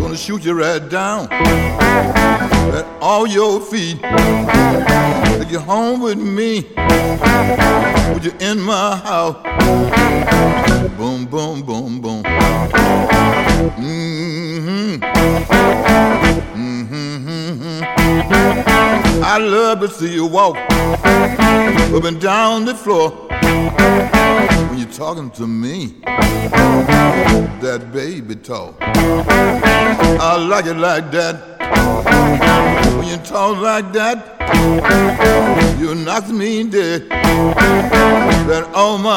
Gonna shoot you right down at all your feet. Take you home with me. Put you in my house. Boom, boom, boom, boom. Mm-hmm. Mm-hmm. Mm-hmm. I love to see you walk up and down the floor when you're talking to me. That baby talk. I like it like that. When you talk like that, you knock me dead. That all my